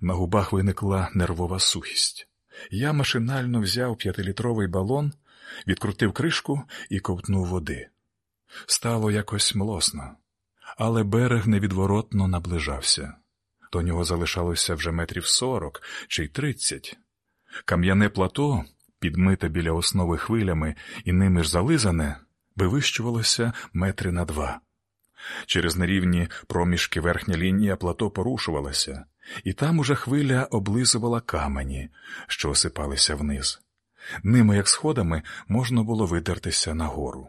На губах виникла нервова сухість. Я машинально взяв п'ятилітровий балон, відкрутив кришку і ковтнув води. Стало якось млосно, але берег невідворотно наближався. До нього залишалося вже метрів сорок чи тридцять. Кам'яне плато, підмите біля основи хвилями і ними ж зализане, вивищувалося метри на два. Через нерівні проміжки верхня лінія плато порушувалася, і там уже хвиля облизувала камені, що осипалися вниз. Ними, як сходами, можна було видертися нагору.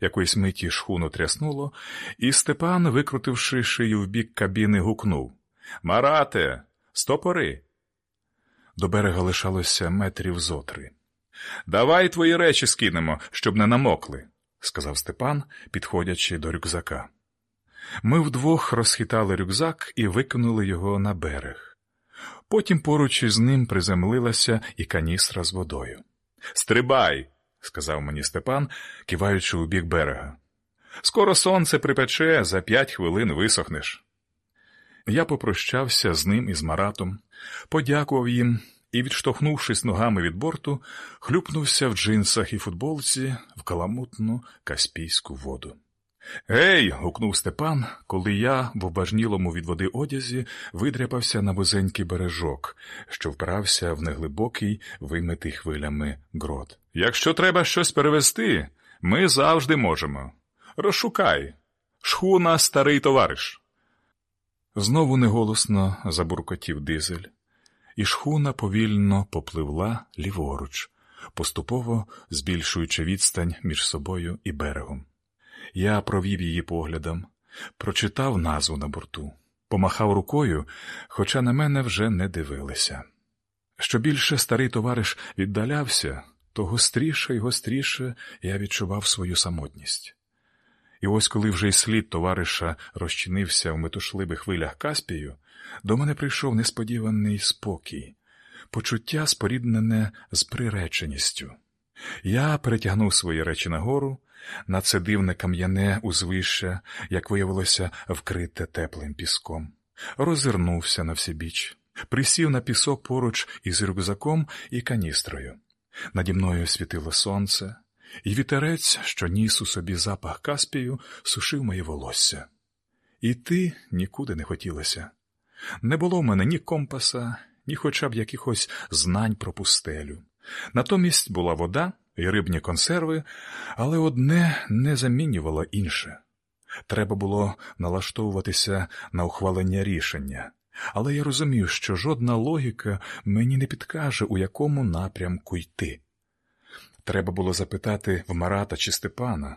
Якоїсь миті шхуну тряснуло, і Степан, викрутивши шию в бік кабіни, гукнув Марате, стопори. До берега лишалося метрів зотри. Давай твої речі скинемо, щоб не намокли, сказав Степан, підходячи до рюкзака. Ми вдвох розхитали рюкзак і викинули його на берег. Потім поруч із ним приземлилася і каністра з водою. Стрибай, сказав мені Степан, киваючи у бік берега. Скоро сонце припече, за п'ять хвилин висохнеш. Я попрощався з ним і з Маратом, подякував їм і, відштовхнувшись ногами від борту, хлюпнувся в джинсах і футболці в каламутну каспійську воду. Гей. гукнув Степан, коли я в обажнілому від води одязі видряпався на вузенький бережок, що впирався в неглибокий, вимитий хвилями грот. Якщо треба щось перевезти, ми завжди можемо. Розшукай. Шхуна старий товариш. Знову неголосно забуркотів дизель, і шхуна повільно попливла ліворуч, поступово збільшуючи відстань між собою і берегом. Я провів її поглядом, прочитав назву на борту, помахав рукою, хоча на мене вже не дивилися. Що більше старий товариш віддалявся, то гостріше і гостріше я відчував свою самотність. І ось коли вже й слід товариша розчинився в метушливих хвилях Каспію, до мене прийшов несподіваний спокій, почуття споріднене з приреченістю. Я перетягнув свої речі нагору, на це дивне кам'яне узвище, як виявилося, вкрите теплим піском, розвернувся на всібіч, присів на пісок поруч із рюкзаком і каністрою. Наді мною світило сонце, і вітерець, що ніс у собі запах Каспію, сушив моє волосся. Іти нікуди не хотілося. Не було в мене ні компаса, ні хоча б якихось знань про пустелю. Натомість була вода і рибні консерви, але одне не замінювало інше. Треба було налаштовуватися на ухвалення рішення, але я розумів, що жодна логіка мені не підкаже, у якому напрямку йти. Треба було запитати в Марата чи Степана,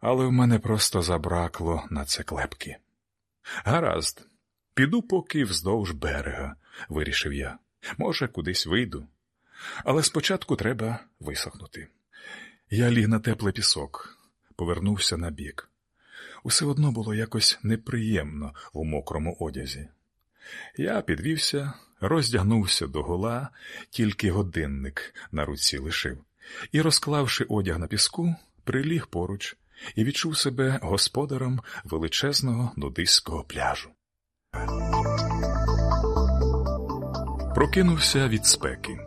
але в мене просто забракло на це клепки. Гаразд, піду поки вздовж берега, вирішив я. Може, кудись вийду. Але спочатку треба висохнути. Я ліг на теплий пісок, повернувся на бік. Усе одно було якось неприємно у мокрому одязі. Я підвівся, роздягнувся до гола, тільки годинник на руці лишив, і, розклавши одяг на піску, приліг поруч і відчув себе господарем величезного нудиського пляжу. Прокинувся від спеки.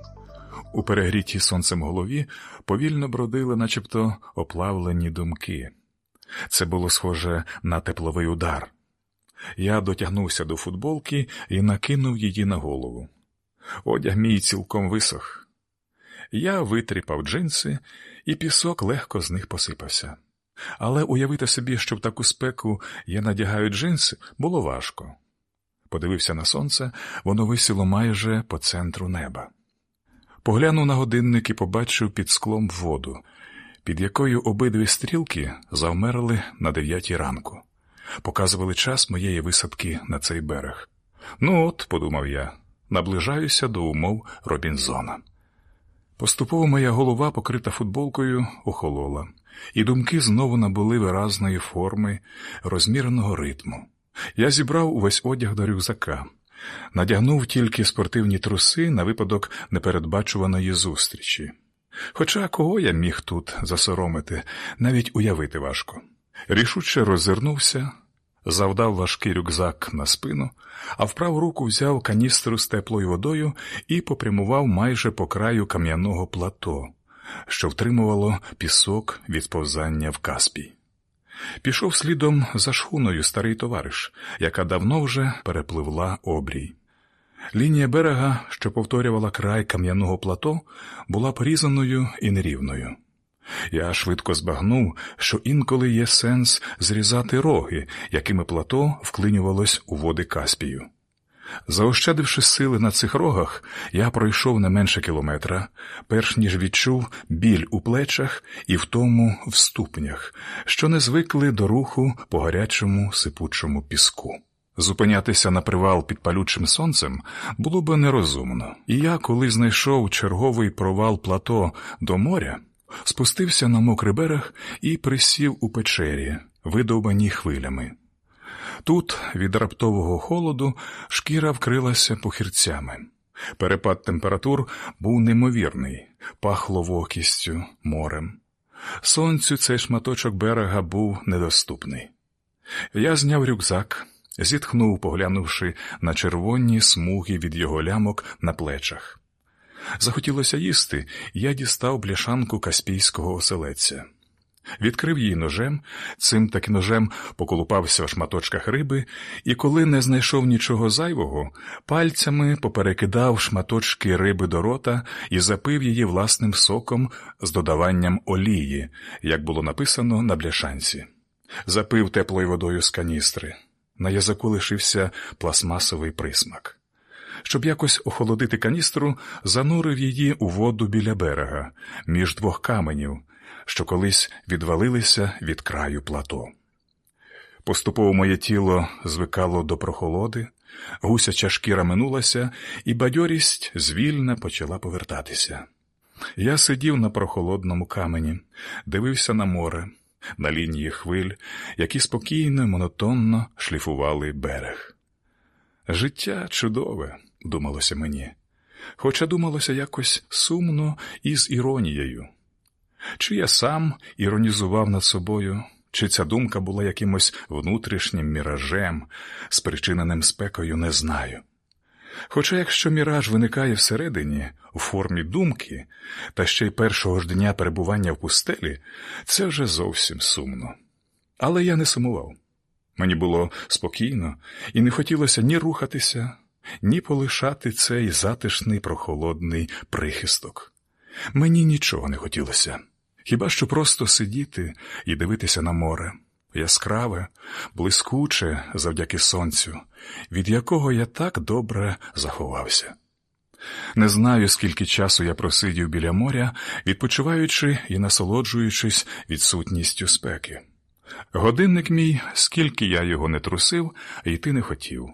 У перегрітій сонцем голові повільно бродили, начебто оплавлені думки. Це було схоже на тепловий удар. Я дотягнувся до футболки і накинув її на голову. Одяг мій цілком висох. Я витріпав джинси, і пісок легко з них посипався. Але уявити собі, що в таку спеку я надягаю джинси, було важко. Подивився на сонце, воно висіло майже по центру неба. Поглянув на годинник і побачив під склом воду, під якою обидві стрілки завмерли на дев'ятій ранку, показували час моєї висадки на цей берег. Ну от, подумав я, наближаюся до умов Робінзона. Поступово моя голова, покрита футболкою, охолола, і думки знову набули виразної форми, розміреного ритму. Я зібрав увесь одяг до рюкзака. Надягнув тільки спортивні труси на випадок непередбачуваної зустрічі. Хоча кого я міг тут засоромити, навіть уявити важко. Рішуче роззирнувся, завдав важкий рюкзак на спину, а в праву руку взяв каністру з теплою водою і попрямував майже по краю кам'яного плато, що втримувало пісок від повзання в Каспій. Пішов слідом за шхуною старий товариш, яка давно вже перепливла обрій. Лінія берега, що повторювала край кам'яного плато, була порізаною і нерівною. Я швидко збагнув, що інколи є сенс зрізати роги, якими плато вклинювалось у води Каспію. Заощадивши сили на цих рогах, я пройшов не менше кілометра, перш ніж відчув біль у плечах і в тому в ступнях, що не звикли до руху по гарячому сипучому піску. Зупинятися на привал під палючим сонцем було би нерозумно, і я, коли знайшов черговий провал плато до моря, спустився на мокрий берег і присів у печері, видовбаній хвилями. Тут від раптового холоду шкіра вкрилася похірцями. Перепад температур був неймовірний, пахло вогкістю, морем. Сонцю цей шматочок берега був недоступний. Я зняв рюкзак, зітхнув, поглянувши на червоні смуги від його лямок на плечах. Захотілося їсти, я дістав бляшанку каспійського оселедця. Відкрив її ножем, цим таки ножем поколупався в шматочках риби, і коли не знайшов нічого зайвого, пальцями поперекидав шматочки риби до рота і запив її власним соком з додаванням олії, як було написано на бляшанці. Запив теплою водою з каністри. На язику лишився пластмасовий присмак. Щоб якось охолодити каністру, занурив її у воду біля берега, між двох каменів, що колись відвалилися від краю плато. Поступово моє тіло звикало до прохолоди, гусяча шкіра минулася, і бадьорість звільна почала повертатися. Я сидів на прохолодному камені, дивився на море, на лінії хвиль, які спокійно, монотонно шліфували берег. Життя чудове, думалося мені, хоча думалося якось сумно і з іронією. Чи я сам іронізував над собою, чи ця думка була якимось внутрішнім міражем, спричиненим спекою, не знаю. Хоча якщо міраж виникає всередині, у формі думки, та ще й першого ж дня перебування в пустелі, це вже зовсім сумно. Але я не сумував. Мені було спокійно і не хотілося ні рухатися, ні полишати цей затишний прохолодний прихисток. Мені нічого не хотілося, хіба що просто сидіти і дивитися на море, яскраве, блискуче завдяки сонцю, від якого я так добре заховався. Не знаю, скільки часу я просидів біля моря, відпочиваючи і насолоджуючись відсутністю спеки. Годинник мій, скільки я його не трусив, йти не хотів.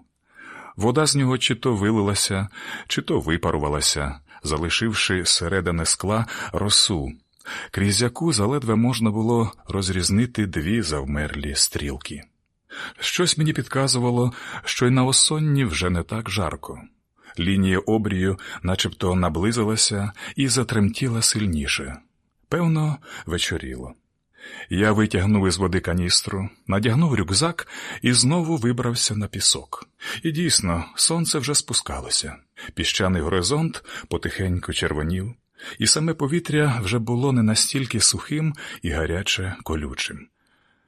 Вода з нього чи то вилилася, чи то випарувалася, залишивши середини скла росу, крізь яку заледве можна було розрізнити дві завмерлі стрілки. Щось мені підказувало, що й на осонні вже не так жарко. Лінія обрію начебто наблизилася і затремтіла сильніше. Певно, вечоріло. Я витягнув із води каністру, надягнув рюкзак і знову вибрався на пісок. І дійсно, сонце вже спускалося. Піщаний горизонт потихеньку червонів, і саме повітря вже було не настільки сухим і гаряче колючим.